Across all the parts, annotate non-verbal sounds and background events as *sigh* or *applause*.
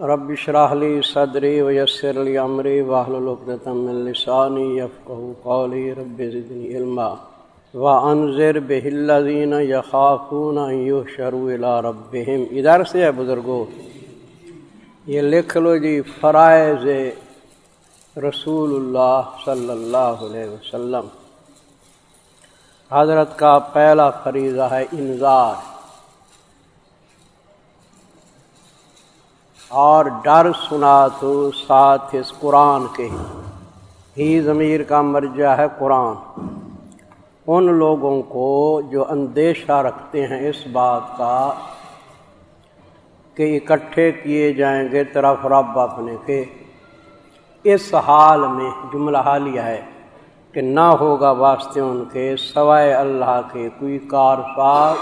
رب اشرح لی صدری ویسر لی امری واحلل عقدۃ من لسانی یفقهوا قولی رب زدنی علما وانذر به الذین یخافون ان یحشروا الی ربهم. ادھر سے ہے بزرگوں یہ لکھ لو جی فرائض رسول اللہ صلی اللہ علیہ وسلم۔ حضرت کا پہلا فریضہ ہے انذار۔ اور ڈر سنا تو ساتھ اس قرآن کے ہی ضمیر کا مرجع ہے قرآن۔ ان لوگوں کو جو اندیشہ رکھتے ہیں اس بات کا کہ اکٹھے کیے جائیں گے طرف رب اپنے کے۔ اس حال میں جملہ حالیہ ہے کہ نہ ہوگا واسطے ان کے سوائے اللہ کے کوئی کار ساز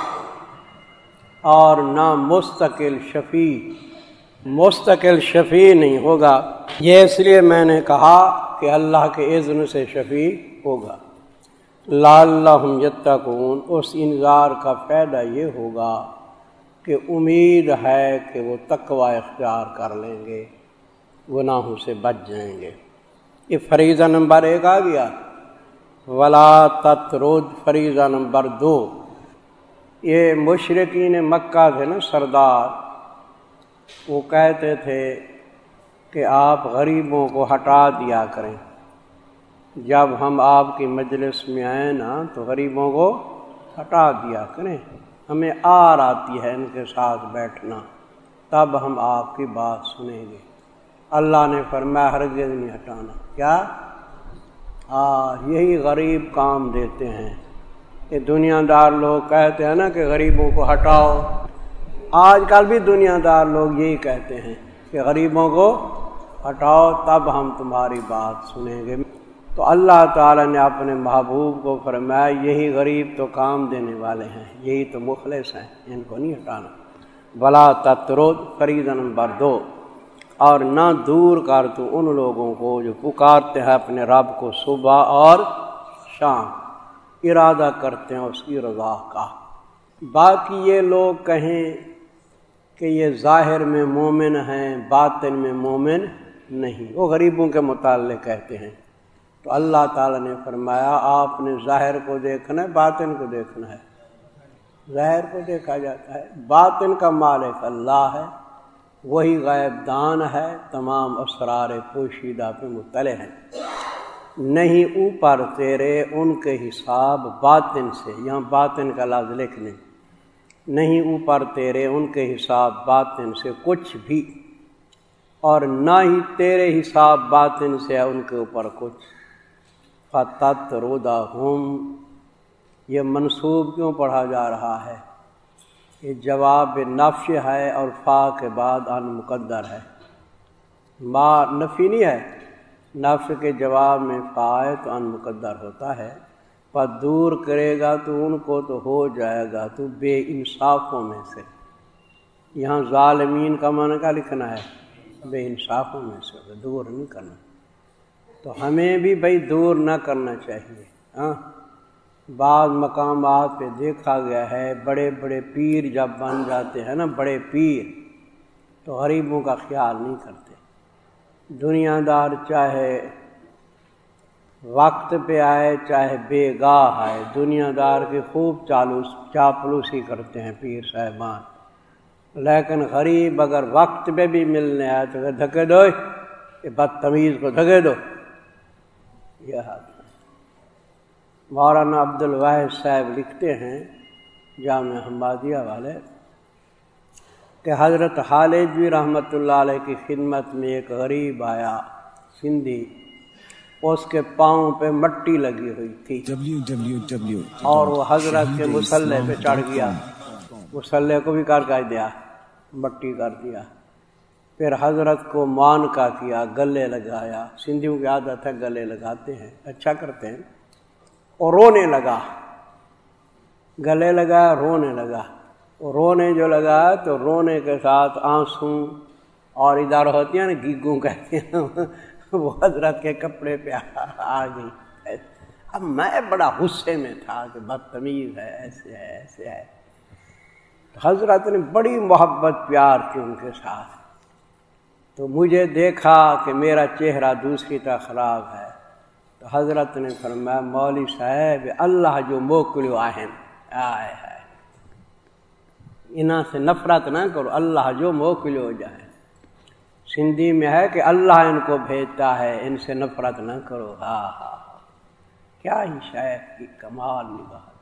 اور نہ مستقل شفیع مستقل شفیع نہیں ہوگا۔ یہ اس لیے میں نے کہا کہ اللہ کے عزن سے شفیع ہوگا۔ لال یتقون، اس انظار کا فائدہ یہ ہوگا کہ امید ہے کہ وہ تقوا اختیار کر لیں گے، گناہوں سے بچ جائیں گے۔ یہ فریضہ نمبر ایک آ گیا۔ ولا تترود فریضہ نمبر دو۔ یہ مشرقین مکہ تھے نا، سردار۔ وہ کہتے تھے کہ آپ غریبوں کو ہٹا دیا کریں۔ جب ہم آپ کی مجلس میں آئیں نا، تو غریبوں کو ہٹا دیا کریں۔ ہمیں آر آتی ہے ان کے ساتھ بیٹھنا۔ تب ہم آپ کی بات سنیں گے۔ اللہ نے فرمایا، ہرگز نہیں ہٹانا۔ کیا؟ آ یہی غریب کام دیتے ہیں۔ یہ دنیا دار لوگ کہتے ہیں نا کہ غریبوں کو ہٹاؤ۔ آج کل بھی دنیا دار لوگ یہی کہتے ہیں کہ غریبوں کو ہٹاؤ، تب ہم تمہاری بات سنیں گے۔ تو اللہ تعالیٰ نے اپنے محبوب کو فرمایا، یہی غریب تو کام دینے والے ہیں، یہی تو مخلص ہیں، ان کو نہیں ہٹانا۔ بلا تترود فرید نمبر دو اور نہ دور کر تو ان لوگوں کو جو پکارتے ہیں اپنے رب کو صبح اور شام۔ ارادہ کرتے ہیں اس کی رضا کا۔ باقی یہ لوگ کہیں کہ یہ ظاہر میں مومن ہیں، باطن میں مومن نہیں۔ وہ غریبوں کے متعلق کہتے ہیں۔ تو اللہ تعالیٰ نے فرمایا، آپ نے ظاہر کو دیکھنا ہے، باطن کو دیکھنا ہے۔ ظاہر کو دیکھا جاتا ہے۔ باطن کا مالک اللہ ہے۔ وہی غائب دان ہے۔ تمام اسرار پوشیدہ پہ مطلع ہیں۔ نہیں، اوپر تیرے ان کے حساب باطن سے، یہاں باطن کا لفظ لکھ لیں۔ نہیں اوپر تیرے ان کے حساب باطن سے کچھ بھی، اور نہ ہی تیرے حساب باطن سے ان کے اوپر کچھ۔ فتت رودا ہم یہ منصوب کیوں پڑھا جا رہا ہے؟ یہ جواب نفش ہے اور فا کے بعد ان مقدر ہے۔ ما نفی نہیں ہے، نفش کے جواب میں فا ہے تو ان مقدر ہوتا ہے۔ پر دور کرے گا تو ان کو تو ہو جائے گا، تو بے انصافوں میں سے۔ یہاں ظالمین کا من کا لکھنا ہے؟ بے انصافوں میں سے دور نہیں کرنا۔ تو ہمیں بھی بھائی دور نہ کرنا چاہیے۔ ہاں؟ بعض مقامات پہ دیکھا گیا ہے، بڑے بڑے پیر جب بن جاتے ہیں نا، بڑے پیر، تو غریبوں کا خیال نہیں کرتے۔ دنیا دار چاہے وقت پہ آئے، چاہے بے گاہ آئے دنیا دار کے خوب چالو چاپلوسی کرتے ہیں پیر صاحبان۔ لیکن غریب اگر وقت پہ بھی ملنے آئے تو دھکے دو، یہ بدتمیز کو دھکے دو۔ یہ حال۔ مولانا عبد الواحد صاحب لکھتے ہیں، جامع حمادیہ والے، کہ حضرت خالد بھی رحمۃ اللہ علیہ کی خدمت میں ایک غریب آیا، سندھی۔ اس کے پاؤں پہ مٹی لگی ہوئی تھی۔ اور وہ حضرت کے مسلح پہ چڑھ گیا۔ مسلح کو بھی کر دیا مٹی کر دیا۔ پھر حضرت کو مان کا کیا گلے لگایا۔ سندھیوں کی عادت ہے گلے لگاتے ہیں اچھا کرتے ہیں۔ اور رونے لگا۔ گلے لگا رونے لگا۔ رونے جو لگا تو رونے کے ساتھ آنسو اور ادھر ہوتی ہیں نا گیگوں کہتے ہیں۔ *laughs* وہ حضرت کے کپڑے پہ آ گئی۔ اب میں بڑا غصے میں تھا کہ بدتمیز ہے، ایسے ہے ایسے ہے۔ حضرت نے بڑی محبت، پیار کی ان کے ساتھ۔ تو مجھے دیکھا کہ میرا چہرہ دوسری طرح خراب ہے۔ تو حضرت نے فرمایا، مولوی صاحب، اللہ جو موکلو آئے آئے۔ ہے انہاں سے نفرت نہ کرو، اللہ جو موکل ہو جائے۔ سندھی میں ہے کہ اللہ ان کو بھیجتا ہے، ان سے نفرت نہ کرو۔ ہاں ہاں, ہاں۔ کیا ہی شاید کی کمال بات۔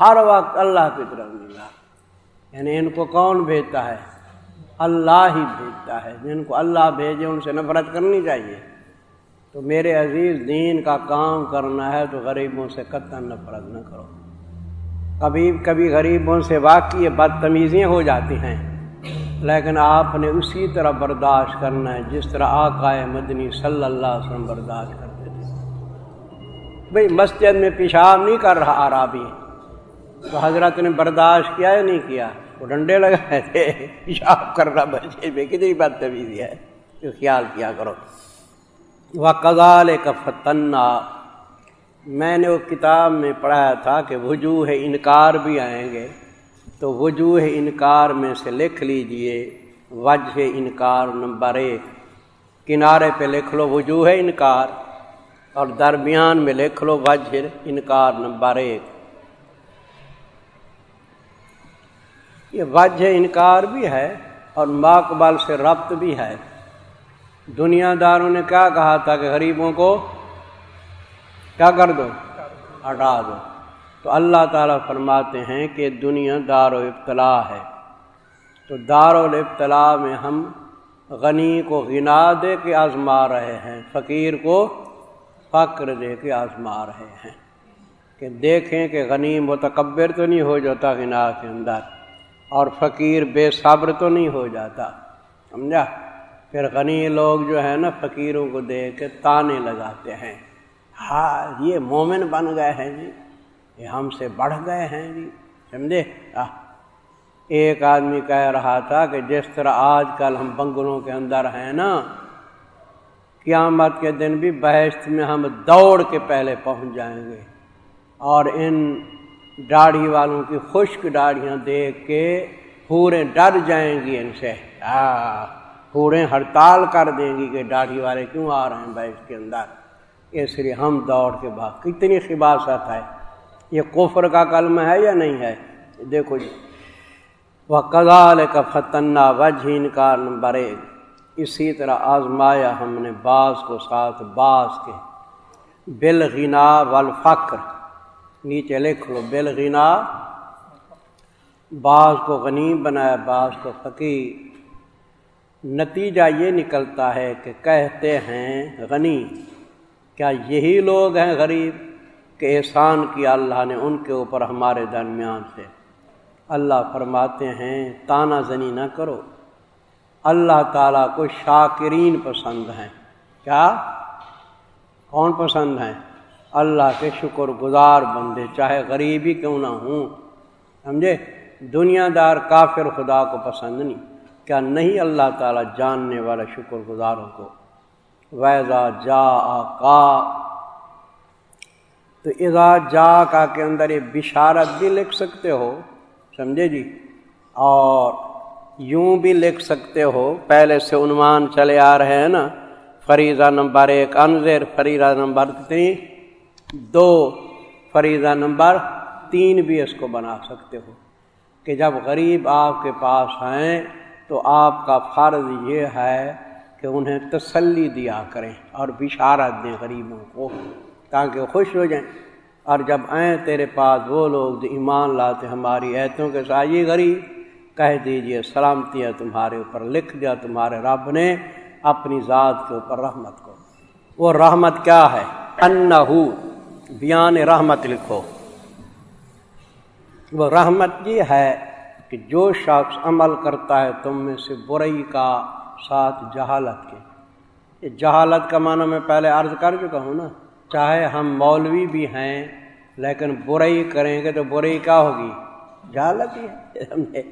ہر وقت اللہ کی طرف ملا۔ یعنی ان کو کون بھیجتا ہے؟ اللہ ہی بھیجتا ہے۔ جن کو اللہ بھیجے، ان سے نفرت کرنی چاہیے۔ تو میرے عزیز، دین کا کام کرنا ہے تو غریبوں سے قطن نفرت نہ کرو۔ کبھی کبھی غریبوں سے واقعی بدتمیزیاں ہو جاتی ہیں۔ لیکن آپ نے اسی طرح برداشت کرنا ہے، جس طرح آقائے مدنی صلی اللہ علیہ وسلم برداشت کرتے تھے۔ بھئی مسجد میں پیشاب نہیں کر رہا عرابی تو حضرت نے برداشت کیا یا نہیں کیا؟ وہ ڈنڈے لگائے تھے۔ پیشاب کر رہا بچے میں۔ کتنی بدتمیزی ہے۔ تو خیال کیا کرو۔ وہ کزال کا فتنہ میں نے وہ کتاب میں پڑھایا تھا کہ وجوہ انکار بھی آئیں گے۔ تو وجوہ انکار میں سے لکھ لیجیے۔ وجہ انکار نمبر ایک۔ کنارے پہ لکھ لو وجوہ انکار اور درمیان میں لکھ لو وجہ انکار نمبر ایک۔ یہ وجہ انکار بھی ہے اور ماقبل سے ربط بھی ہے۔ دنیا داروں نے کیا کہا تھا کہ غریبوں کو کیا کر دو؟ ہٹا دو۔ تو اللہ تعالیٰ فرماتے ہیں کہ دنیا دار و ابتلا ہے۔ تو دار الابتلا میں ہم غنی کو غنا دے کے آزما رہے ہیں، فقیر کو فقر دے کے آزما رہے ہیں۔ کہ دیکھیں کہ غنی متکبر تو نہیں ہو جاتا غنا کے اندر، اور فقیر بے صبر تو نہیں ہو جاتا۔ سمجھا؟ پھر غنی لوگ جو ہے نا، فقیروں کو دیکھ کے تانے لگاتے ہیں۔ ہاں یہ مومن بن گئے ہیں جی۔ یہ ہم سے بڑھ گئے ہیں جی۔ سمجھے؟ ایک آدمی کہہ رہا تھا کہ جس طرح آج کل ہم بنگلوں کے اندر ہیں نا، قیامت کے دن بھی بحث میں ہم دوڑ کے پہلے پہنچ جائیں گے۔ اور ان داڑھی والوں کی خشک داڑیاں دیکھ کے پورے ڈر جائیں گی ان سے۔ پورے ہڑتال کر دیں گی کہ داڑھی والے کیوں آ رہے ہیں بحث کے اندر۔ اس لیے ہم دوڑ کے بعد کتنی خباست ہے۔ یہ کفر کا کلم ہے یا نہیں ہے؟ دیکھو جی۔ وہ کزال کا فتنہ وجہ انکار نمبر ایک اسی طرح آزمایا ہم نے بعض کو ساتھ، بعض کے۔ بلغنا والفقر۔ نیچے لکھ لو۔ بلغنا بعض کو غنی بنایا، بعض کو فقیر۔ نتیجہ یہ نکلتا ہے کہ کہتے ہیں غنی۔ کیا یہی لوگ ہیں غریب؟ کہ احسان کیا اللہ نے ان کے اوپر ہمارے درمیان سے۔ اللہ فرماتے ہیں، تانا زنی نہ کرو۔ اللہ تعالیٰ کو شاکرین پسند ہیں۔ کیا؟ کون پسند ہیں؟ اللہ کے شکر گزار بندے، چاہے غریب ہی کیوں نہ ہوں۔ سمجھے؟ دنیا دار کافر خدا کو پسند نہیں۔ کیا نہیں اللہ تعالیٰ جاننے والا شکر گزاروں کو؟ ویزا جا کا تو اذا جا کا کے اندر یہ بشارت بھی لکھ سکتے ہو، سمجھے جی؟ اور یوں بھی لکھ سکتے ہو، پہلے سے عنوان چلے آ رہے ہیں نا، فریضہ نمبر ایک انضر فریضہ نمبر کتنی دو، فریضہ نمبر تین بھی اس کو بنا سکتے ہو۔ کہ جب غریب آپ کے پاس آئیں تو آپ کا فرض یہ ہے کہ انہیں تسلی دیا کریں اور بشارت دیں غریبوں کو۔ تاکہ وہ خوش ہو جائیں۔ اور جب آئیں تیرے پاس وہ لوگ جو ایمان لاتے ہماری ایتوں کے ساتھ، یہ غریب، کہہ دیجیے سلامتی ہے تمہارے اوپر، لکھ دیا تمہارے رب نے اپنی ذات کے اوپر رحمت کو۔ وہ رحمت کیا ہے؟ انہو، بیان رحمت لکھو۔ وہ رحمت یہ ہے کہ جو شخص عمل کرتا ہے تم میں سے برئی کا ساتھ جہالت کے۔ جہالت کا معنی میں پہلے عرض کر چکا ہوں نا۔ چاہے ہم مولوی بھی ہیں، لیکن برائی کریں گے تو برائی کیا ہوگی؟ جہالت ہی ہے۔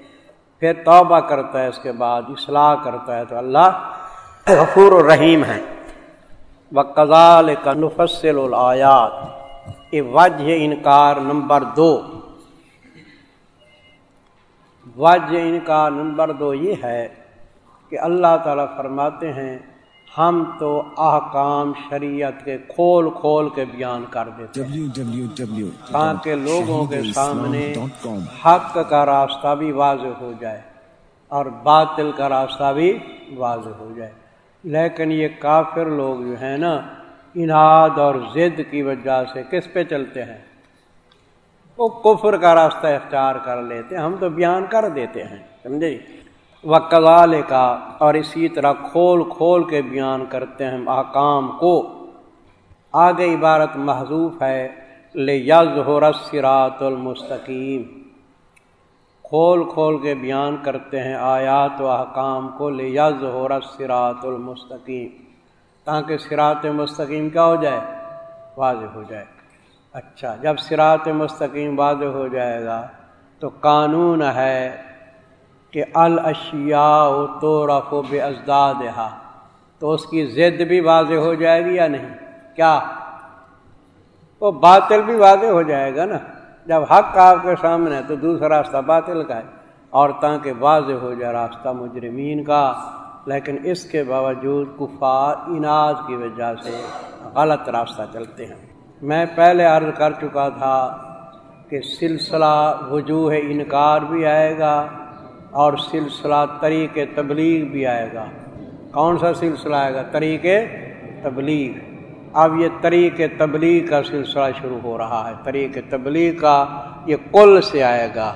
پھر توبہ کرتا ہے، اس کے بعد اصلاح کرتا ہے۔ تو اللہ غفور الرحیم ہے۔ و کزال کا نفصل الیات یہ وجہ انکار نمبر دو۔ وجہ انکار نمبر دو یہ ہے کہ اللہ تعالیٰ فرماتے ہیں ہم تو احکام شریعت کے کھول کھول کے بیان کر دیتے ہیں۔ تاکہ لوگوں کے سامنے حق کا راستہ بھی واضح ہو جائے اور باطل کا راستہ بھی واضح ہو جائے۔ لیکن یہ کافر لوگ جو ہیں نا اناد اور ضد کی وجہ سے کس پہ چلتے ہیں؟ وہ کفر کا راستہ اختیار کر لیتے ہم تو بیان کر دیتے ہیں سمجھے؟ و کا اور اسی طرح کھول کھول کے بیان کرتے ہیں احکام کو۔ آگے عبارت محضوف ہے لے یز ہو المستقیم کھول کھول کے بیان کرتے ہیں آیات و احکام کو لے یز ہو المستقیم تاکہ سرات مستقیم کیا ہو جائے؟ واضح ہو جائے۔ اچھا جب سرات مستقیم واضح ہو جائے گا تو قانون ہے کہ الاشیاء تو رف و بے ازداد تو اس کی ضد بھی واضح ہو جائے گی یا نہیں؟ کیا؟ وہ باطل بھی واضح ہو جائے گا نا۔ جب حق آپ کے سامنے ہے تو دوسرا راستہ باطل کا ہے۔ اور تاکہ واضح ہو جائے راستہ مجرمین کا، لیکن اس کے باوجود کفار اناج کی وجہ سے غلط راستہ چلتے ہیں۔ میں پہلے عرض کر چکا تھا کہ سلسلہ وجوہ انکار بھی آئے گا۔ اور سلسلہ طریق تبلیغ بھی آئے گا۔ کون سا سلسلہ آئے گا؟ طریق تبلیغ۔ اب یہ طریق تبلیغ کا سلسلہ شروع ہو رہا ہے۔ طریق تبلیغ کا یہ کل سے آئے گا۔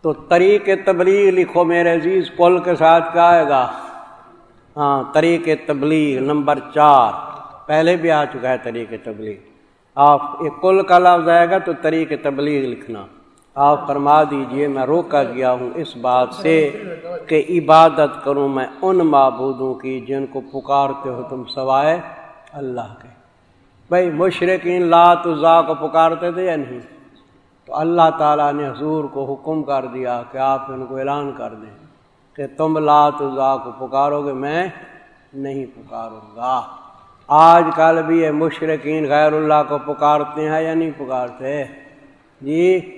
تو طریق تبلیغ لکھو میرے عزیز، کل کے ساتھ کیا آئے گا؟ ہاں طریق تبلیغ نمبر چار۔ پہلے بھی آ چکا ہے طریق تبلیغ۔ آپ، یہ کل کا لفظ آئے گا تو طریق تبلیغ لکھنا۔ آپ فرما دیجیے، میں روکا گیا ہوں اس بات سے کہ عبادت کروں میں ان معبودوں کی جن کو پکارتے ہو تم سوائے اللہ کے۔ بھائی مشرقین لات ذا کو پکارتے تھے یا نہیں؟ تو اللہ تعالیٰ نے حضور کو حکم کر دیا کہ آپ ان کو اعلان کر دیں کہ تم لات ذا کو پکارو گے، میں نہیں پکاروں گا۔ آج کل بھی یہ مشرقین غیر اللہ کو پکارتے ہیں یا نہیں پکارتے؟ جی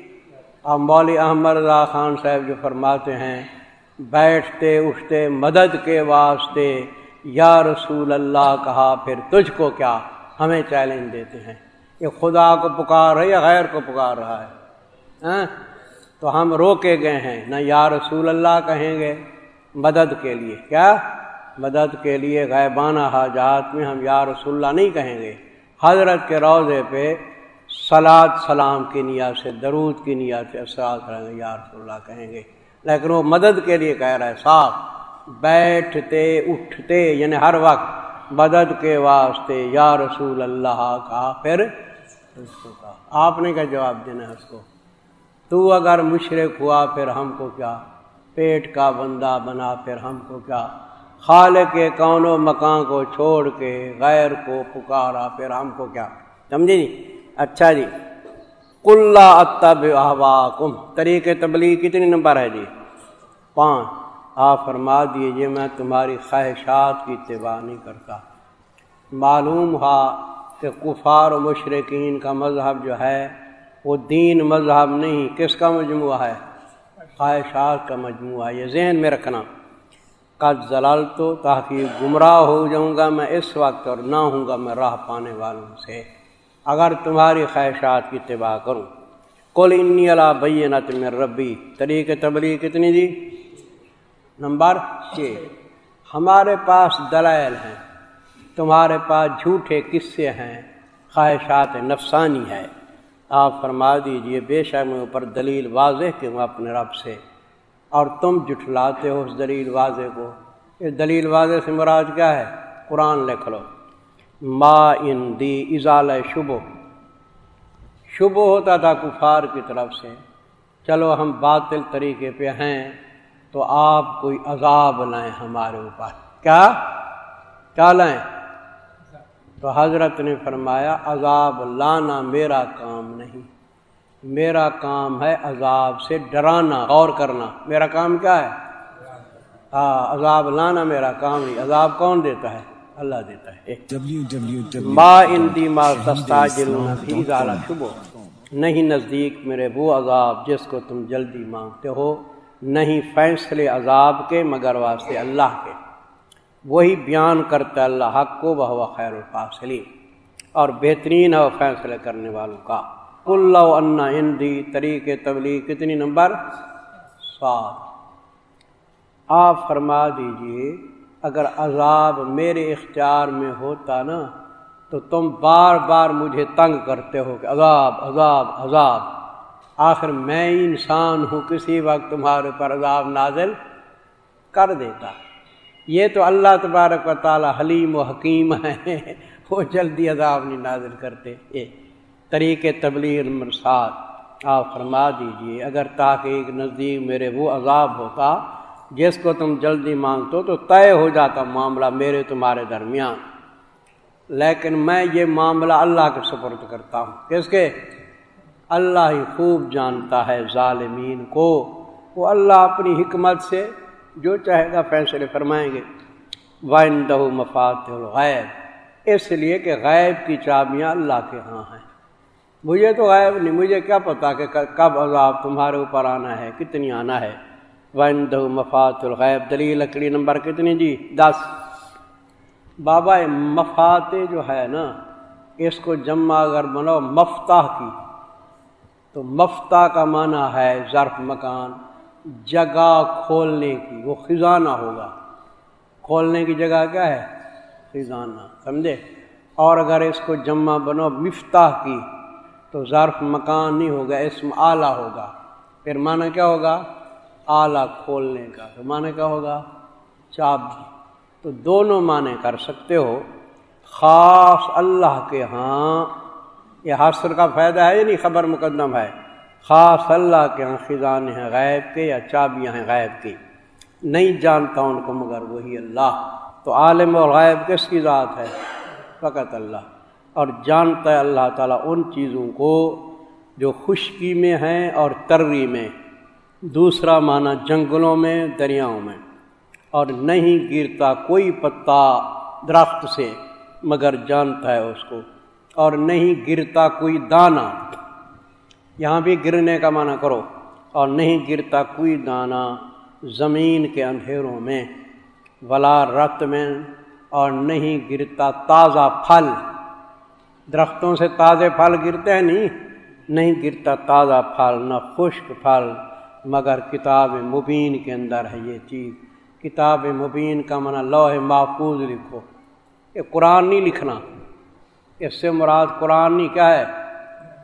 اب احمد رضا خان صاحب جو فرماتے ہیں، بیٹھتے، اٹھتے، مدد کے واسطے، یا رسول اللہ کہا، پھر تجھ کو کیا ہمیں چیلنج دیتے ہیں؟ یہ خدا کو پکار رہا ہے یا غیر کو پکار رہا ہے؟ ہاں؟ تو ہم روکے گئے ہیں، نہ یا رسول اللہ کہیں گے مدد کے لیے۔ کیا؟ مدد کے لیے غیبانہ حاجات میں ہم یا رسول اللہ نہیں کہیں گے۔ حضرت کے روضے پہ سلاد سلام کی نیت سے، درود کی نیت سے اسرات کریں گے، یا رسول اللہ کہیں گے۔ لیکن وہ مدد کے لیے کہہ رہا ہے صاف بیٹھتے، اٹھتے یعنی ہر وقت مدد کے واسطے، یا رسول اللہ کا پھر اس کو کہا آپ نے کیا جواب دینا ہے اس کو۔ تو اگر مشرق ہوا، پھر ہم کو کیا؟ پیٹ کا بندہ بنا، پھر ہم کو کیا؟ خالق کے کون و مکان کو چھوڑ کے، غیر کو پکارا، پھر ہم کو کیا؟ سمجھے نہیں؟ اچھا جی۔ کلّا اتب احوا کم طریق تبلیغ کتنی نمبر ہے جی؟ پانچ۔ آپ فرما دیجیے میں تمہاری خواہشات کی اتباع نہیں کرتا۔ معلوم ہوا کہ کفار و مشرقین کا مذہب جو ہے، وہ دین مذہب نہیں۔ کس کا مجموعہ ہے؟ خواہشات کا مجموعہ۔ یہ ذہن میں رکھنا۔ کا زلال تو تاکہ گمراہ ہو جاؤں گا میں اس وقت اور نہ ہوں گا میں راہ پانے والوں سے۔ اگر تمہاری خواہشات کی اتباع کروں۔ کل انی اللہ بینت میں ربی طریق تبلیغ کتنی دی؟ نمبر چھ، ہمارے پاس دلائل ہیں، تمہارے پاس جھوٹے قصے ہیں، خواہشات نفسانی ہے آپ فرما دیجیے، بے شک میں اوپر دلیل واضح کہ ہوں اپنے رب سے؟ اور تم جٹھلاتے ہو اس دلیل واضح کو۔ اس دلیل واضح سے مراد کیا ہے؟ قرآن لکھ لو۔ ما ان دی ازال شبو شبو ہوتا تھا کفار کی طرف سے۔ چلو ہم باطل طریقے پہ ہیں تو آپ کوئی عذاب لائیں ہمارے اوپر۔ کیا؟ کیا لائیں؟ تو حضرت نے فرمایا، عذاب لانا میرا کام نہیں۔ میرا کام ہے عذاب سے ڈرانا، غور کرنا۔ میرا کام کیا ہے؟ ہاں عذاب لانا میرا کام نہیں۔ عذاب کون دیتا ہے؟ اللہ دیتا ہے۔ ما اندی ما شبو نہیں نزدیک میرے وہ عذاب جس کو تم جلدی مانگتے ہو نہیں فیصلے عذاب کے مگر واسطے اللہ کے۔ وہی بیان کرتا اللہ حق کو بہوا خیر الفاصلی اور بہترین ہے فیصلے کرنے والوں کا۔ اللہ انا ہندی طریق تبلیغ کتنی نمبر؟ سات۔ آپ فرما دیجیے اگر عذاب میرے اختیار میں ہوتا نا، تو تم بار بار مجھے تنگ کرتے ہو کہ عذاب عذاب عذاب۔ آخر میں انسان ہوں، کسی وقت تمہارے پر عذاب نازل کر دیتا۔ یہ تو اللہ تبارک و تعالی حلیم و حکیم ہے۔ *laughs* وہ جلدی عذاب نہیں نازل کرتے۔ یہ طریق تبلیغ نمبر سات۔ آپ فرما دیجیے، اگر تاکہ ایک نزدیک میرے وہ عذاب ہوتا جس کو تم جلدی مانگتے تو طے ہو جاتا معاملہ میرے تمہارے درمیان۔ لیکن میں یہ معاملہ اللہ کے سپرد کرتا ہوں۔ کس کے؟ اللہ ہی خوب جانتا ہے ظالمین کو۔ وہ اللہ اپنی حکمت سے جو چاہے گا فیصلے فرمائیں گے۔ وائن دہ مفات الغیب اس لیے کہ غیب کی چابیاں اللہ کے ہاں ہیں۔ مجھے تو غائب نہیں، مجھے کیا پتا کہ کب عذاب تمہارے اوپر آنا ہے، کتنی آنا ہے۔ وائن دہ مفات الغیب دلیل لکڑی نمبر کتنی جی؟ دس. بابا مفات جو ہے نا، اس کو جمع اگر بنو مفتاح کی. تو مفتاح کا معنی ہے ظرف مکان، جگہ کھولنے کی، وہ خزانہ ہوگا. کھولنے کی جگہ کیا ہے؟ خزانہ، سمجھے؟ اور اگر اس کو جمع بنو مفتاح کی، تو ظرف مکان نہیں ہوگا، اسم اعلیٰ ہوگا. پھر معنی کیا ہوگا؟ اعلیٰ کھولنے کا تو معنی کیا ہوگا؟ چابی جی۔ تو دونوں معنی کر سکتے ہو۔ خاص اللہ کے ہاں یہ حاصل کا فائدہ ہے یا نہیں؟ خبر مقدم ہے۔ خاص اللہ کے ہاں خزان ہیں غیب کے یا چابیاں ہیں غیب کی۔ نہیں جانتا ان کو مگر وہی اللہ۔ تو عالم اور غائب کس کی ذات ہے؟ فقط اللہ۔ اور جانتا ہے اللہ تعالیٰ ان چیزوں کو جو خشکی میں ہیں اور تری میں۔ دوسرا معنی جنگلوں میں، دریاؤں میں۔ اور نہیں گرتا کوئی پتا درخت سے، مگر جانتا ہے اس کو۔ اور نہیں گرتا کوئی دانہ یہاں بھی گرنے کا معنی کرو۔ اور نہیں گرتا کوئی دانہ زمین کے اندھیروں میں، ولا رت میں۔ اور نہیں گرتا تازہ پھل۔ درختوں سے تازے پھل گرتے ہیں نہیں۔ نہیں گرتا تازہ پھل، نہ خشک پھل۔ مگر کتاب مبین کے اندر ہے یہ چیز۔ کتاب مبین کا منع لوہ محفوظ لکھو۔ یہ قرآن نہیں لکھنا۔ اس سے مراد قرآن نہیں، کیا ہے؟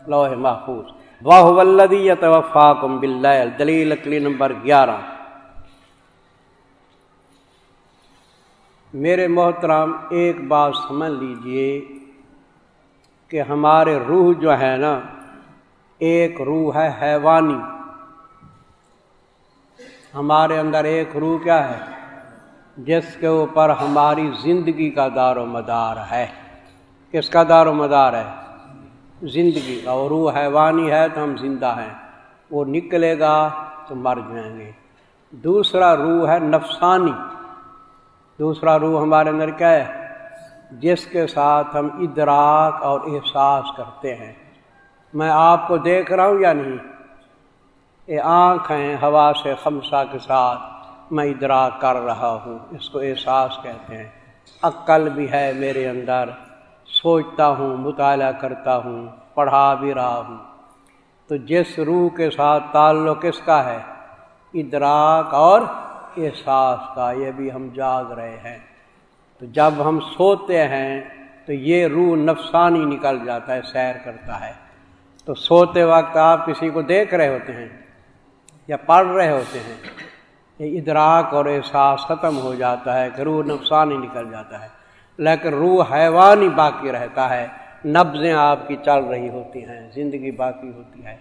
لوہ محفوظ۔ واہ ولدی توفاقم بل دلیل اکلی نمبر گیارہ۔ میرے محترام ایک بات سمجھ لیجیے کہ ہمارے روح جو ہے نا، ایک روح ہے حیوانی۔ ہمارے اندر ایک روح کیا ہے؟ جس کے اوپر ہماری زندگی کا دار و مدار ہے۔ کس کا دار و مدار ہے؟ زندگی کا۔ وہ روح حیوانی ہے تو ہم زندہ ہیں۔ وہ نکلے گا تو مر جائیں گے۔ دوسرا روح ہے نفسانی۔ دوسرا روح ہمارے اندر کیا ہے؟ جس کے ساتھ ہم ادراک اور احساس کرتے ہیں۔ میں آپ کو دیکھ رہا ہوں یا نہیں؟ یہ آنکھ ہیں، ہوا سے خمسہ کے ساتھ میں ادراک کر رہا ہوں۔ اس کو احساس کہتے ہیں۔ عقل بھی ہے میرے اندر۔ سوچتا ہوں، مطالعہ کرتا ہوں، پڑھا بھی رہا ہوں۔ تو جس روح کے ساتھ تعلق کس کا ہے؟ ادراک اور احساس کا۔ یہ بھی ہم جاگ رہے ہیں۔ تو جب ہم سوتے ہیں، تو یہ روح نفسانی نکل جاتا ہے، سیر کرتا ہے۔ تو سوتے وقت آپ کسی کو دیکھ رہے ہوتے ہیں۔ یا پڑھ رہے ہوتے ہیں، یہ ادراک اور احساس ختم ہو جاتا ہے، کہ روح نفسانی نکل جاتا ہے۔ لیکن روح حیوانی باقی رہتا ہے نبزیں آپ کی چل رہی ہوتی ہیں، زندگی باقی ہوتی ہے۔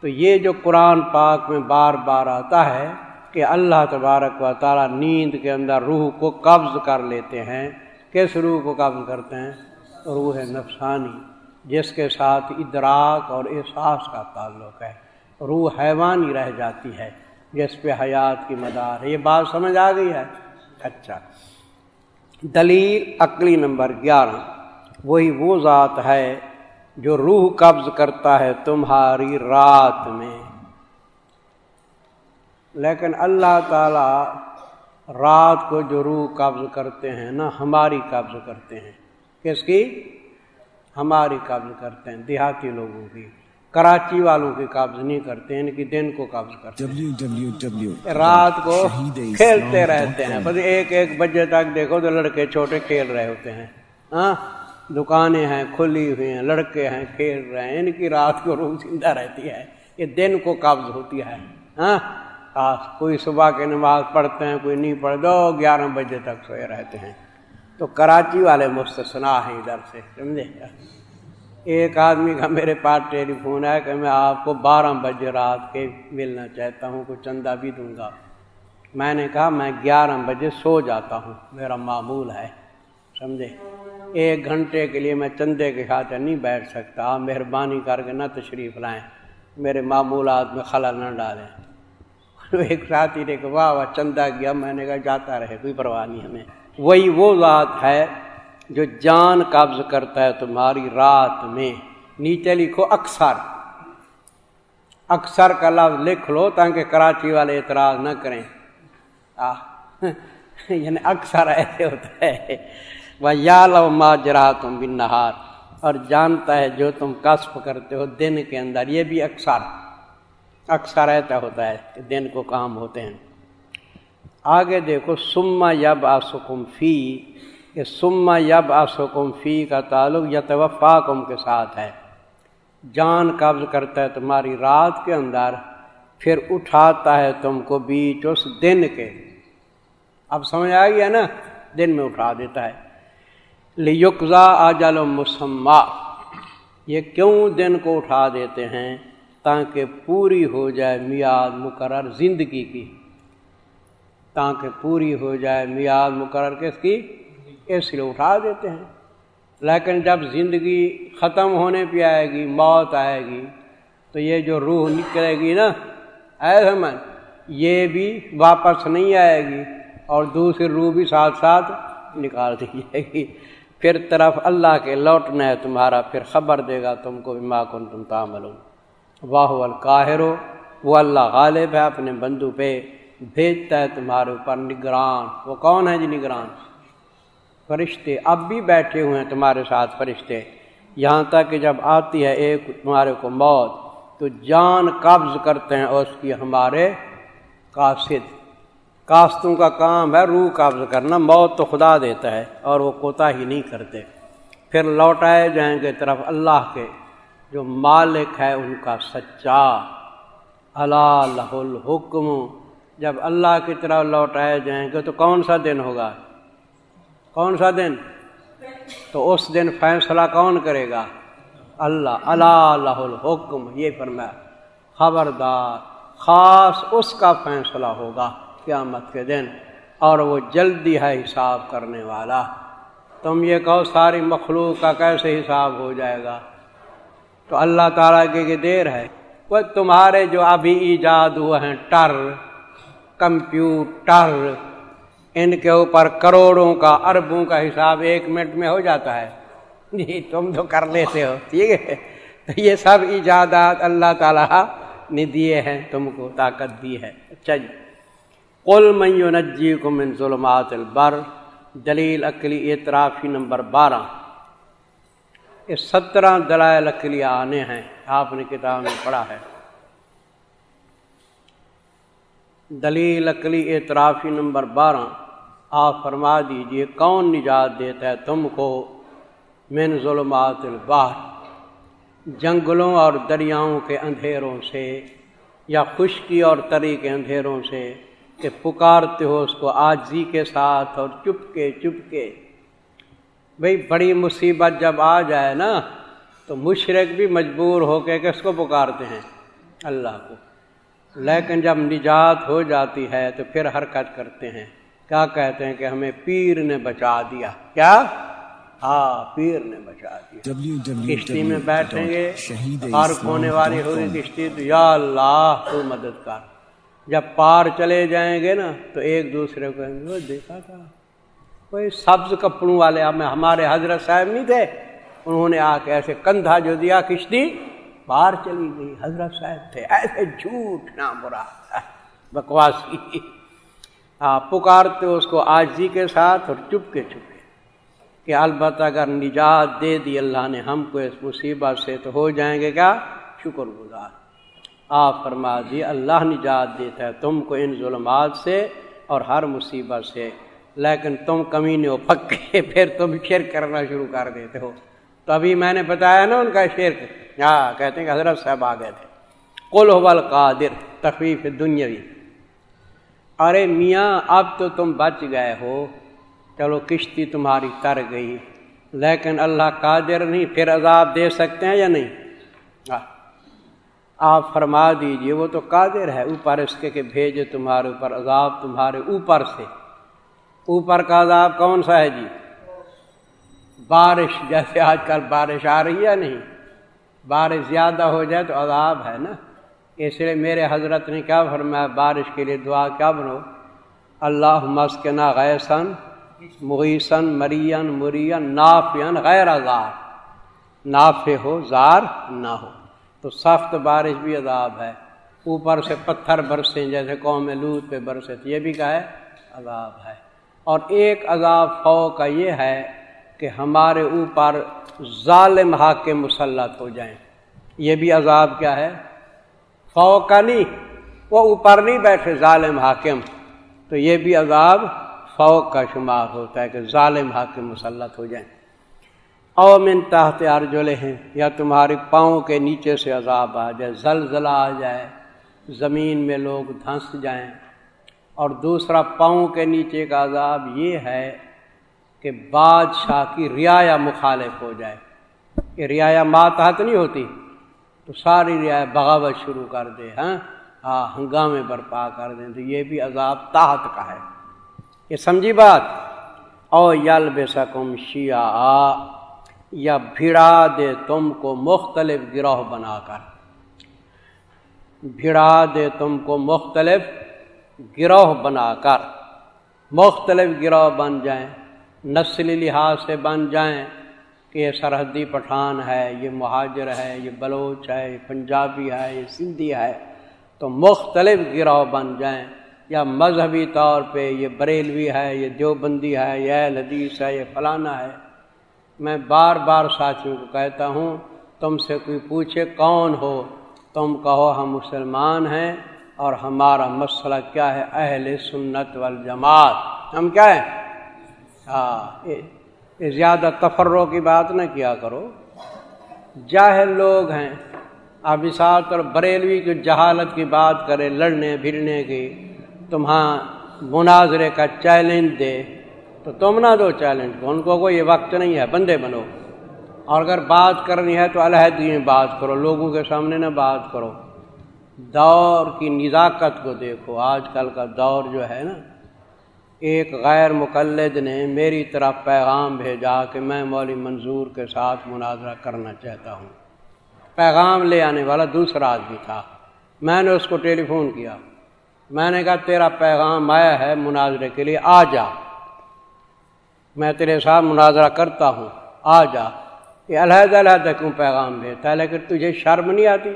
تو یہ جو قرآن پاک میں بار بار آتا ہے کہ اللہ تبارک و تعالیٰ نیند کے اندر روح کو قبض کر لیتے ہیں، کس روح کو قبض کرتے ہیں؟ روح نفسانی، جس کے ساتھ ادراک اور احساس کا تعلق ہے۔ روح حیوانی رہ جاتی ہے، جس پہ حیات کی مدار ہے۔ یہ بات سمجھ آ گئی ہے؟ اچھا۔ دلیل عقلی نمبر گیارہ۔ وہی وہ ذات ہے جو روح قبض کرتا ہے تمہاری رات میں۔ لیکن اللہ تعالی رات کو جو روح قبض کرتے ہیں نا، ہماری قبض کرتے ہیں۔ کس کی؟ ہماری قبض کرتے ہیں، دیہاتی لوگوں کی۔ کراچی والوں کی قبض نہیں کرتے ان کی دن کو قبض کرتے۔ ہیں رات کو کھیلتے رہتے ہیں۔ بس ایک ایک بجے تک دیکھو تو لڑکے چھوٹے کھیل رہے ہوتے ہیں۔ ہاں؟ دکانیں ہیں کھلی ہوئی ہیں لڑکے ہیں کھیل رہے ہیں۔ ان کی رات کو روح زندہ رہتی ہے۔ یہ دن کو قبض ہوتی ہے۔ ہاں؟ کوئی صبح کی نماز پڑھتے ہیں کوئی نہیں پڑھ دو گیارہ بجے تک سوئے رہتے ہیں۔ تو کراچی والے مستثنا ہیں ادھر سے سمجھے؟ ایک آدمی کا میرے پاس ٹیلی فون ہے کہ میں آپ کو بارہ بجے رات کے ملنا چاہتا ہوں، کچھ چندہ بھی دوں گا۔ میں نے کہا میں گیارہ بجے سو جاتا ہوں، میرا معمول ہے، سمجھے؟ ایک گھنٹے کے لیے میں چندے کے خاطر نہیں بیٹھ سکتا، آپ مہربانی کر کے نہ تشریف لائیں، میرے معمولات میں خلل نہ ڈالیں۔ ایک ساتھی نے کہا، واہ واہ، چندہ کیا، میں نے کہا، جاتا رہے، کوئی پرواہ نہیں ہمیں۔ وہی وہ ذات ہے جو جان قبض کرتا ہے تمہاری رات میں، نیچے لکھو اکثر۔ اکثر کا لفظ لکھ لو تاکہ کراچی والے اعتراض نہ کریں۔ یعنی اکثر ایسے ہوتا ہے وہ یا لو ماجرا تم بن نہار اور جانتا ہے جو تم کسب کرتے ہو دن کے اندر۔ یہ بھی اکثر۔ اکثر ایسا ہوتا ہے کہ دن کو کام ہوتے ہیں۔ آگے دیکھو سما یب آسکم فی یہ سما یب آسکم فی کا تعلق یا کم کے ساتھ ہے۔ جان قبض کرتا ہے تمہاری رات کے اندر، پھر اٹھاتا ہے تم کو بیچ اس دن کے۔ اب سمجھ آ گیا نا؟ دن میں اٹھا دیتا ہے۔ لیکزا آجل مسمہ یہ کیوں دن کو اٹھا دیتے ہیں؟ تاکہ پوری ہو جائے میاد مقرر زندگی کی۔ تاکہ پوری ہو جائے میاد مقرر کس کی؟ اس لیے اٹھا دیتے ہیں۔ لیکن جب زندگی ختم ہونے پہ آئے گی، موت آئے گی، تو یہ جو روح نکلے گی نا، اے یہ بھی واپس نہیں آئے گی اور دوسری روح بھی ساتھ ساتھ نکال دی جائے گی۔ پھر طرف اللہ کے لوٹنا ہے تمہارا، پھر خبر دے گا تم کو بھی ماں کن تم تامل واہ القاہر، وہ اللہ غالب ہے اپنے بندو پہ، بھیجتا ہے تمہارے اوپر نگران۔ وہ کون ہے جی نگران؟ فرشتے اب بھی بیٹھے ہوئے ہیں تمہارے ساتھ فرشتے۔ یہاں تک کہ جب آتی ہے ایک تمہارے کو موت، تو جان قبض کرتے ہیں اور اس کی ہمارے قاصد۔ کاستوں کا کام ہے روح قبض کرنا، موت تو خدا دیتا ہے اور وہ کوتا ہی نہیں کرتے۔ پھر لوٹائے جائیں گے طرف اللہ کے، جو مالک ہے ان کا سچا۔ اللہ الحکم۔ جب اللہ کی طرف لوٹائے جائیں گے تو کون سا دن ہوگا؟ کون سا دن؟ تو اس دن فیصلہ کون کرے گا؟ اللہ اللہ الحکم، یہ فرمایا، خبردار، خاص اس کا فیصلہ ہوگا قیامت کے دن اور وہ جلدی ہے حساب کرنے والا۔ تم یہ کہو ساری مخلوق کا کیسے حساب ہو جائے گا؟ تو اللہ تعالیٰ کی دیر ہے۔ وہ تمہارے جو ابھی ایجاد ہوئے ہیں، ٹر، کمپیوٹر ان کے اوپر کروڑوں کا، اربوں کا حساب ایک منٹ میں ہو جاتا ہے۔ جی تم تو کر لیتے ہو، ٹھیک ہے۔ تو یہ سب ایجادات اللہ تعالیٰ نے دیے ہیں، تم کو طاقت دی ہے۔ اچھا جی۔ قل من کو من ظلمات البر، دلیل اقلی اعترافی نمبر بارہ۔ یہ سترہ دلائل اقلی آنے ہیں، آپ نے کتاب میں پڑھا ہے۔ دلیل اقلی اعترافی نمبر بارہ۔ آپ فرما دیجیے، کون نجات دیتا ہے تم کو من ظلمات البحر؟ جنگلوں اور دریاؤں کے اندھیروں سے یا خشکی اور تری کے اندھیروں سے کہ پکارتے ہو اس کو آجی کے ساتھ اور چپ کے چپ کے بھئی بڑی مصیبت جب آ جائے نا، تو مشرق بھی مجبور ہو کے کس کو پکارتے ہیں؟ اللہ کو۔ لیکن جب نجات ہو جاتی ہے تو پھر حرکت کرتے ہیں۔ کیا کہتے ہیں کہ ہمیں پیر نے بچا دیا؟ کیا؟ ہاں پیر نے بچا دیا۔ کشتی میں بیٹھیں گے غرق ہونے والی ہوگی کشتی تو یا اللہ تو مدد کر۔ جب پار چلے جائیں گے نا تو ایک دوسرے کو کہیں گے وہ دیکھا تھا۔ کوئی سبز کپڑوں والے ہمارے حضرت صاحب نہیں تھے۔ انہوں نے آ کے ایسے کندھا جو دیا کشتی پار چلی گئی۔ حضرت صاحب تھے ایسے جھوٹ نہ برا بکواسی۔ ہاں پکارتے اس کو آجی کے ساتھ اور چپ کے چپ کے۔ کہ البتہ اگر نجات دے دی اللہ نے، ہم کو اس مصیبت سے تو ہو جائیں گے کیا؟ شکر گزار۔ آپ فرما دی، اللہ نجات دیتا ہے تم کو ان ظلمات سے اور ہر مصیبت سے۔ لیکن تم کمی نہیں ہو پکے پھر تم شیر کرنا شروع کر دیتے ہو۔ تو ابھی میں نے بتایا نا ان کا شیر ہاں کہتے ہیں کہ حضرت صاحب آ گئے تھے۔ کل ہو قادر تخفیف دنیاوی۔ ارے میاں، اب تو تم بچ گئے ہو۔ چلو کشتی تمہاری تر گئی۔ لیکن اللہ قادر نہیں، پھر عذاب دے سکتے ہیں یا نہیں؟ آپ فرما دیجیے، وہ تو قادر ہے۔ اوپر اس کے کہ بھیجے تمہارے اوپر عذاب تمہارے اوپر سے۔ اوپر کا عذاب کون سا ہے جی؟ بارش، جیسے آج کل بارش آ رہی ہے نہیں؟ بارش زیادہ ہو جائے تو عذاب ہے نا۔ اس لیے میرے حضرت نے کیا فرمایا، بارش کے لیے دعا کیا بنو؟ اللہ مسکنا غیسن مغیسن مرین مرین نافین غیر ازار نافع ہو، زار نہ ہو۔ تو سخت بارش بھی عذاب ہے۔ اوپر سے پتھر برسیں، جیسے قوم لوت پہ برسے تو یہ بھی کیا ہے؟ عذاب ہے۔ اور ایک عذاب فو کا یہ ہے کہ ہمارے اوپر ظالم حاکم مسلط ہو جائیں۔ یہ بھی عذاب کیا ہے؟ فو کا نہیں وہ اوپر نہیں بیٹھے، ظالم حاکم۔ تو یہ بھی عذاب فوق کا شمار ہوتا ہے کہ ظالم حاکم مسلط ہو جائیں۔ او من تحت ارجلے ہیں، یا تمہاری پاؤں کے نیچے سے عذاب آ جائے، زلزلہ آ جائے، زمین میں لوگ دھنس جائیں۔ اور دوسرا پاؤں کے نیچے کا عذاب یہ ہے کہ بادشاہ کی رعایا مخالف ہو جائے۔ یہ رعایا ماتحت نہیں ہوتی۔ تو ساری رعایا بغاوت شروع کر دے ہاں؟ ہاں ہنگامے برپا کر دیں۔ تو یہ بھی عذاب تاحت کا ہے۔ یہ سمجھی بات؟ او یل بے سکم شیعہ، یا بھیڑا دے تم کو مختلف گروہ بنا کر۔ بھیڑا دے تم کو مختلف گروہ بنا کر۔ مختلف گروہ بن جائیں، نسلی لحاظ سے بن جائیں۔ کہ یہ سرحدی پٹھان ہے، یہ مہاجر ہے، یہ بلوچ ہے، یہ پنجابی ہے، یہ سندھی ہے، تو مختلف گروہ بن جائیں۔ یا مذہبی طور پہ یہ بریلوی ہے، یہ دیوبندی ہے، یہ حدیث ہے، یہ فلانا ہے۔ میں بار بار ساتھیوں کو کہتا ہوں، تم سے کوئی پوچھے کون ہو؟ تم کہو ہم مسلمان ہیں اور ہمارا مسئلہ کیا ہے؟ اہل سنت والجماعت۔ ہم کیا ہیں؟ ہاں زیادہ تفروں کی بات نہ کیا کرو۔ جاہل لوگ ہیں۔ اب اس اور بریلوی کی جہالت کی بات کرے لڑنے بھرنے کی تمہاں مناظرے کا چیلنج دے۔ تو تم نہ دو چیلنج کو، ان کو کوئی یہ وقت نہیں ہے، بندے بنو۔ اور اگر بات کرنی ہے تو علیحدگی میں بات کرو، لوگوں کے سامنے نہ بات کرو۔ دور کی نزاکت کو دیکھو۔ آج کل کا دور جو ہے نا ایک غیر مقلد نے میری طرف پیغام بھیجا کہ میں مولی منظور کے ساتھ مناظرہ کرنا چاہتا ہوں۔ پیغام لے آنے والا دوسرا آدمی تھا۔ میں نے اس کو ٹیلی فون کیا۔ میں نے کہا، تیرا پیغام آیا ہے مناظرے کے لیے، آ جا۔ میں تیرے ساتھ مناظرہ کرتا ہوں، آ جا۔ یہ علیحدہ علیحدہ کیوں پیغام بھیجتا ہے؟ لیکن تجھے شرم نہیں آتی؟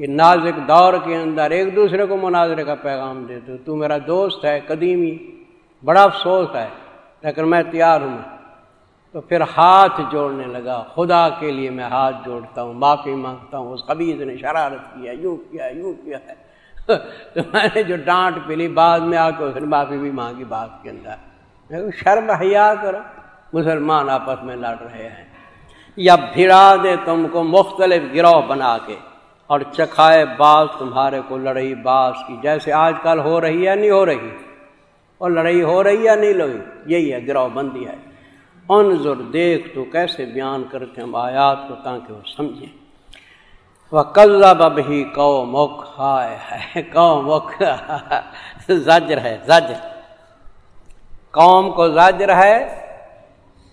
یہ نازک دور کے اندر ایک دوسرے کو مناظرے کا پیغام دے دو تو میرا دوست ہے، قدیمی، بڑا افسوس ہے، لیکن میں تیار ہوں۔ تو پھر ہاتھ جوڑنے لگا، خدا کے لیے میں ہاتھ جوڑتا ہوں، معافی مانگتا ہوں۔ اس قبیض نے شرارت کیا، یوں کیا یوں کیا۔ ہے *laughs* تو میں نے جو ڈانٹ پلی بعد میں آ کے اس نے معافی بھی مانگی بات کے اندر۔ شرم حیا کرو، مسلمان آپس میں لڑ رہے ہیں۔ یا بھڑا دے تم کو مختلف گروہ بنا کے۔ اور چکھائے باز تمہارے کو لڑائی باز کی، جیسے آج کل ہو رہی ہے نہیں ہو رہی؟ اور لڑائی ہو رہی ہے نہیں لگی یہی ہے گروہ بندی ہے۔ انظر، دیکھ تو کیسے بیان کرتے ہم آیات کو تاکہ وہ سمجھیں۔ وہ کلّا بب ہی کو مکھ ہائے ہے کو مکھ زجر ہے، زجر۔ قوم کو زجر ہے،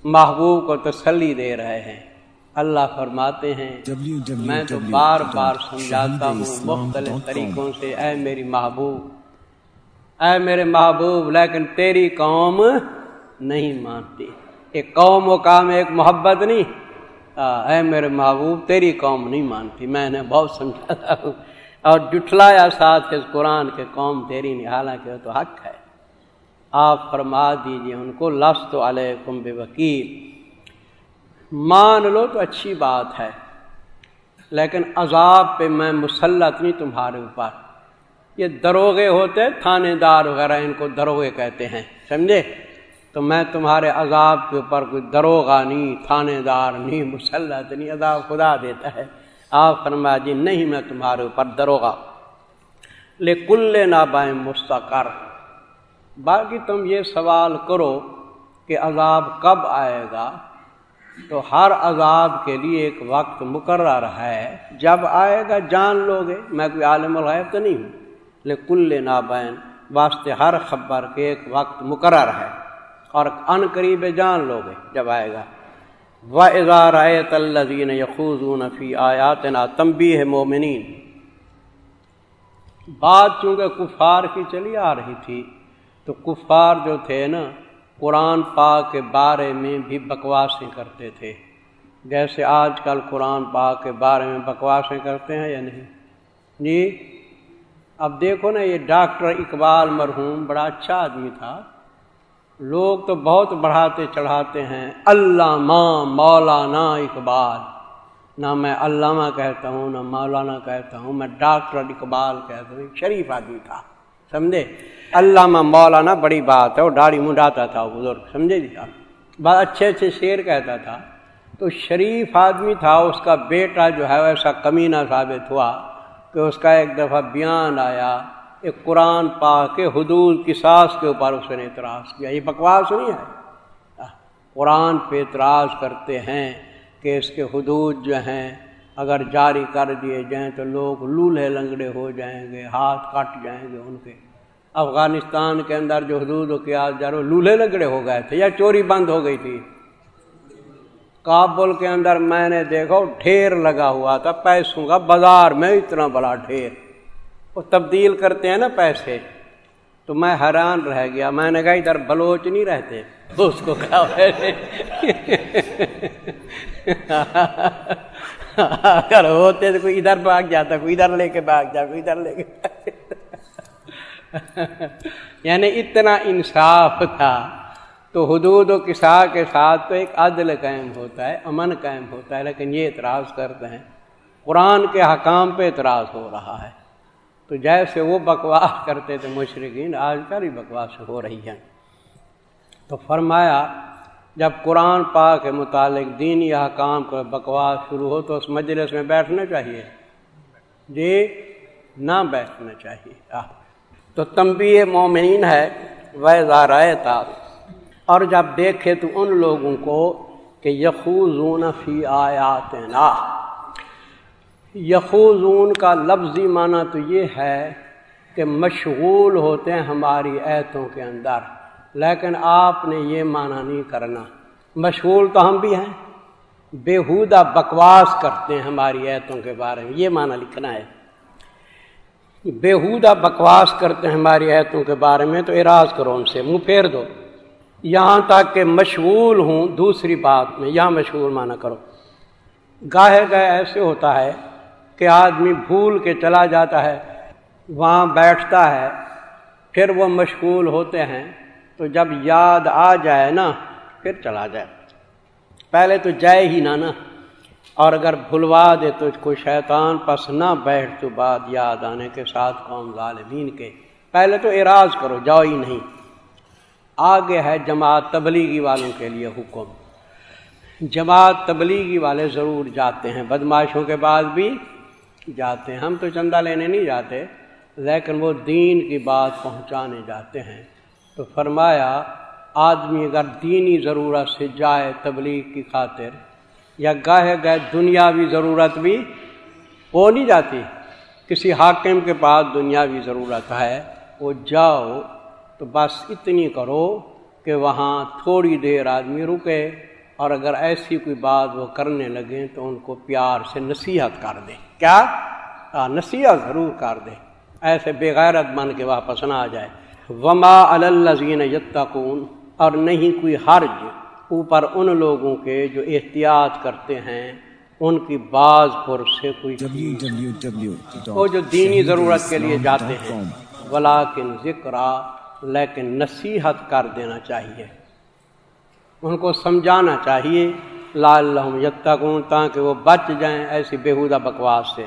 محبوب کو تسلی دے رہے ہیں۔ اللہ فرماتے ہیں میں تو بار بار سمجھاتا ہوں مختلف طریقوں سے اے میری محبوب اے میرے محبوب لیکن تیری قوم نہیں مانتی۔ ایک قوم و کام ایک محبت نہیں۔ اے میرے محبوب تیری قوم نہیں مانتی۔ میں نے بہت سمجھاتا ہوں۔ اور جٹھلایا ساتھ اس قرآن کے قوم تیری نہیں حالانکہ وہ تو حق ہے۔ آپ فرما دیجیے ان کو لفظ تو علیکم بے وکیل مان لو تو اچھی بات ہے، لیکن عذاب پہ میں مسلط نہیں تمہارے اوپر۔ یہ دروغے ہوتے تھانے دار وغیرہ ان کو دروغے کہتے ہیں، سمجھے؟ تو میں تمہارے عذاب کے اوپر کوئی دروغہ نہیں تھانے دار نہیں، مسلط نہیں، عذاب خدا دیتا ہے۔ آپ فرما جی نہیں، میں تمہارے اوپر دروغہ۔ لے کل نابائیں مستقر۔ باقی تم یہ سوال کرو کہ عذاب کب آئے گا؟ تو ہر عذاب کے لیے ایک وقت مقرر ہے۔ جب آئے گا، جان لو گے۔ میں کوئی عالم الغیب تو نہیں ہوں۔ لیکن کل نابین، واسطے ہر خبر کے ایک وقت مقرر ہے۔ اور ان قریب جان لو گے جب آئے گا۔ و اظہار آئے تلزین یخوضون فی آیات نا تمبی ہے مومنین بات چونکہ کفار کی چلی آ رہی تھی، تو کفار جو تھے نا قرآن پاک کے بارے میں بھی بکواسیں کرتے تھے۔ جیسے آج کل قرآن پاک کے بارے میں بکواسیں کرتے ہیں یا نہیں؟ جی اب دیکھو نا، یہ ڈاکٹر اقبال مرحوم بڑا اچھا آدمی تھا۔ لوگ تو بہت بڑھاتے چڑھاتے ہیں۔ علامہ مولانا اقبال۔ نہ میں علامہ کہتا ہوں، نہ مولانا کہتا ہوں، میں ڈاکٹر اقبال کہتا ہوں۔ شریف آدمی تھا، سمجھے؟ علامہ مولانا بڑی بات ہے، وہ داڑھی منڈاتا تھا وہ بزرگ سمجھے جی آپ؟ بہت اچھے اچھے شعر کہتا تھا۔ تو شریف آدمی تھا، اس کا بیٹا جو ہے ویسا کمینہ ثابت ہوا کہ اس کا ایک دفعہ بیان آیا، ایک قرآن پا کے حدود کی ساس کے اوپر اس نے اعتراض کیا۔ یہ بکواس نہیں ہے۔ قرآن پہ اعتراض کرتے ہیں کہ اس کے حدود جو ہیں، اگر جاری کر دیے جائیں تو لوگ لولہے لنگڑے ہو جائیں گے، ہاتھ کٹ جائیں گے ان کے۔ افغانستان کے اندر جو حدود و کیا جا رہے لولہے لنگڑے ہو گئے تھے یا چوری بند ہو گئی تھی۔ کابل کے اندر میں نے دیکھو ڈھیر لگا ہوا تھا، پیسوں کا بازار میں اتنا بڑا ڈھیر۔ وہ تبدیل کرتے ہیں نا پیسے۔ تو میں حیران رہ گیا۔ میں نے کہا، ادھر بلوچ نہیں رہتے۔ اس کو کہا، اگر ہوتے تو کوئی ادھر بھاگ جاتا، کوئی ادھر لے کے بھاگ جا کوئی ادھر لے کے *laughs* یعنی اتنا انصاف تھا تو حدود و کسا کے ساتھ تو ایک عدل قائم ہوتا ہے، امن قائم ہوتا ہے، لیکن یہ اعتراض کرتے ہیں، قرآن کے حکام پہ اعتراض ہو رہا ہے۔ تو جیسے وہ بکواس کرتے تھے مشرقین، آج کل ہی بکواس ہو رہی ہے تو فرمایا، جب قرآن پاک کے متعلق دینی حکام کو بکواس شروع ہو تو اس مجلس میں بیٹھنا چاہیے۔ جی نہ بیٹھنا چاہیے۔ تو تمبی مومنین ہے وہ رائے تھا اور جب دیکھے تو ان لوگوں کو کہ یخوزون فی آیات نا یخوزون کا لفظی معنی تو یہ ہے کہ مشغول ہوتے ہیں ہماری ایتوں کے اندر۔ لیکن آپ نے یہ معنی نہیں کرنا۔ مشغول تو ہم بھی ہیں۔ بےحودہ بکواس کرتے ہیں ہماری ایتوں کے بارے میں۔ یہ معنی لکھنا ہے۔ بےحودہ بکواس کرتے ہیں ہماری ایتوں کے بارے میں تو اراض کرو ان سے، منہ پھیر دو۔ یہاں تک کہ مشغول ہوں دوسری بات میں، یہاں مشغول مانا کرو۔ گاہے گاہے ایسے ہوتا ہے کہ آدمی بھول کے چلا جاتا ہے، وہاں بیٹھتا ہے، پھر وہ مشغول ہوتے ہیں۔ تو جب یاد آ جائے نا، پھر چلا جائے۔ پہلے تو جائے ہی نہ نا۔ اور اگر بھلوا دے تو کوئی شیطان پس نہ بیٹھ تو بعد یاد آنے کے ساتھ قوم ظالمین کے۔ پہلے تو اراض کرو، جاؤ ہی نہیں۔ آگے ہے جماعت تبلیغی والوں کے لیے حکم۔ جماعت تبلیغی والے ضرور جاتے ہیں بدماشوں کے بعد بھی جاتے ہیں۔ ہم تو چندہ لینے نہیں جاتے، لیکن وہ دین کی بات پہنچانے جاتے ہیں۔ تو فرمایا، آدمی اگر دینی ضرورت سے جائے تبلیغ کی خاطر یا گاہے گئے دنیاوی ضرورت بھی وہ نہیں جاتی۔ کسی حاکم کے پاس دنیاوی ضرورت ہے، وہ جاؤ تو بس اتنی کرو کہ وہاں تھوڑی دیر آدمی رکے اور اگر ایسی کوئی بات وہ کرنے لگیں تو ان کو پیار سے نصیحت کر دیں کیا؟ نصیحت ضرور کر دیں ایسے بغیرت بن کے واپس نہ آ جائے۔ وما الزین یتقون اور نہیں کوئی حرج۔ اوپر ان لوگوں کے جو احتیاط کرتے ہیں ان کی بعض پر سے کوئی وہ جو دینی ضرورت کے لیے جاتے ہیں۔ ولاکن ذکر لیکن نصیحت کر دینا چاہیے۔ ان کو سمجھانا چاہیے۔ لال یتقون تاکہ وہ بچ جائیں ایسی بےحودہ بکواس سے۔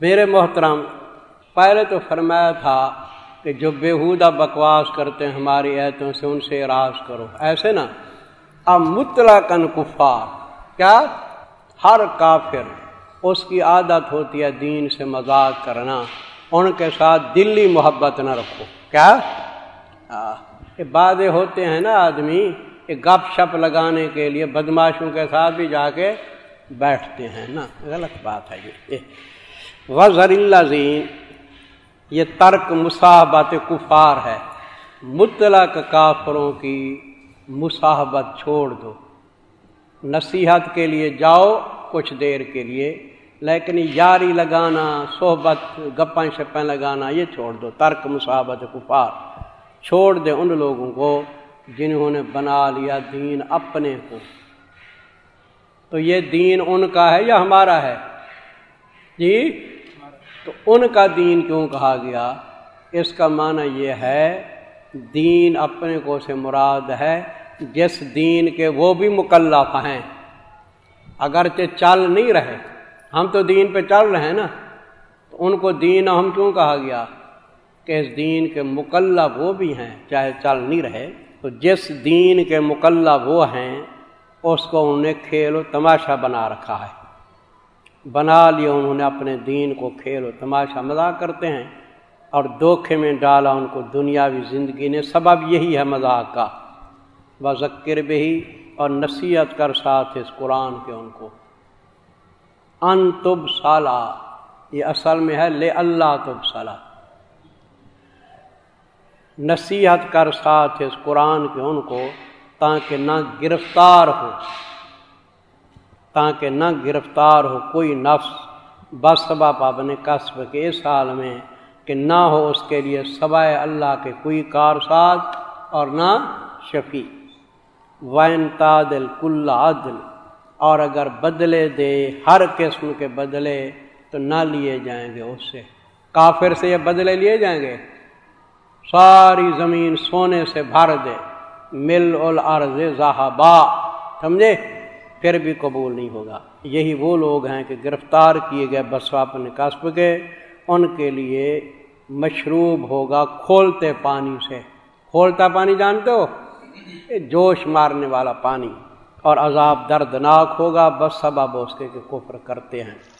میرے محترم پہلے تو فرمایا تھا کہ جو بےحودہ بکواس کرتے ہیں ہماری ایتوں سے، ان سے راز کرو۔ ایسے نا۔ اب مطلع کن کفار۔ کیا؟ ہر کافر، اس کی عادت ہوتی ہے دین سے مذاق کرنا۔ ان کے ساتھ دلی محبت نہ رکھو۔ کیا؟ بادے ہوتے ہیں نا آدمی گپ شپ لگانے کے لیے بدماشوں کے ساتھ بھی جا کے بیٹھتے ہیں نا۔ غلط بات ہے یہ۔ وزر اللہ زین یہ ترک مصاحبت کفار ہے۔ مطلق کافروں کی مصاحبت چھوڑ دو۔ نصیحت کے لیے جاؤ، کچھ دیر کے لیے۔ لیکن یاری لگانا، صحبت گپیں شپیں لگانا، یہ چھوڑ دو۔ ترک مصابت کفار۔ چھوڑ دے ان لوگوں کو جنہوں نے بنا لیا دین اپنے کو۔ تو یہ دین ان کا ہے یا ہمارا ہے؟ جی تو ان کا دین کیوں کہا گیا؟ اس کا معنی یہ ہے، دین اپنے کو سے مراد ہے، جس دین کے وہ بھی مکلف ہیں۔ اگرچہ چل نہیں رہے، ہم تو دین پہ چل رہے ہیں نا۔ تو ان کو دین ہم کیوں کہا گیا؟ کہ اس دین کے مکلہ وہ بھی ہیں، چاہے چل نہیں رہے۔ تو جس دین کے مکلہ وہ ہیں، اس کو انہوں نے کھیل و تماشا بنا رکھا ہے۔ بنا لیا، انہوں نے اپنے دین کو کھیل و تماشا مذاق کرتے ہیں اور دھوکھے میں ڈالا ان کو دنیاوی زندگی نے۔ سبب یہی ہے مذاق کا۔ بذکر بھی اور نصیحت کر ساتھ اس قرآن کے ان کو۔ ان تب سالہ یہ اصل میں ہے لے اللہ تب سالہ نصیحت کر ساتھ اس قرآن کے ان کو تاکہ نہ گرفتار ہو۔ تاکہ نہ گرفتار ہو کوئی نفس بس سبا پابن قصب کے اس حال میں کہ نہ ہو اس کے لیے سوائے اللہ کے کوئی کار ساز اور نہ شفیع۔ وین تادل کل عدل۔ اور اگر بدلے دے ہر قسم کے بدلے تو نہ لیے جائیں گے اس سے۔ کافر سے یہ بدلے لیے جائیں گے۔ ساری زمین سونے سے بھر دے۔ مل الارض زاہبا سمجھے؟ پھر بھی قبول نہیں ہوگا۔ یہی وہ لوگ ہیں کہ گرفتار کیے گئے بسوا اپنے قصب کے ان کے لیے مشروب ہوگا کھولتے پانی سے۔ کھولتا پانی جانتے ہو؟ جوش مارنے والا پانی۔ اور عذاب دردناک ہوگا، بس سبب اس کے کہ کفر کرتے ہیں۔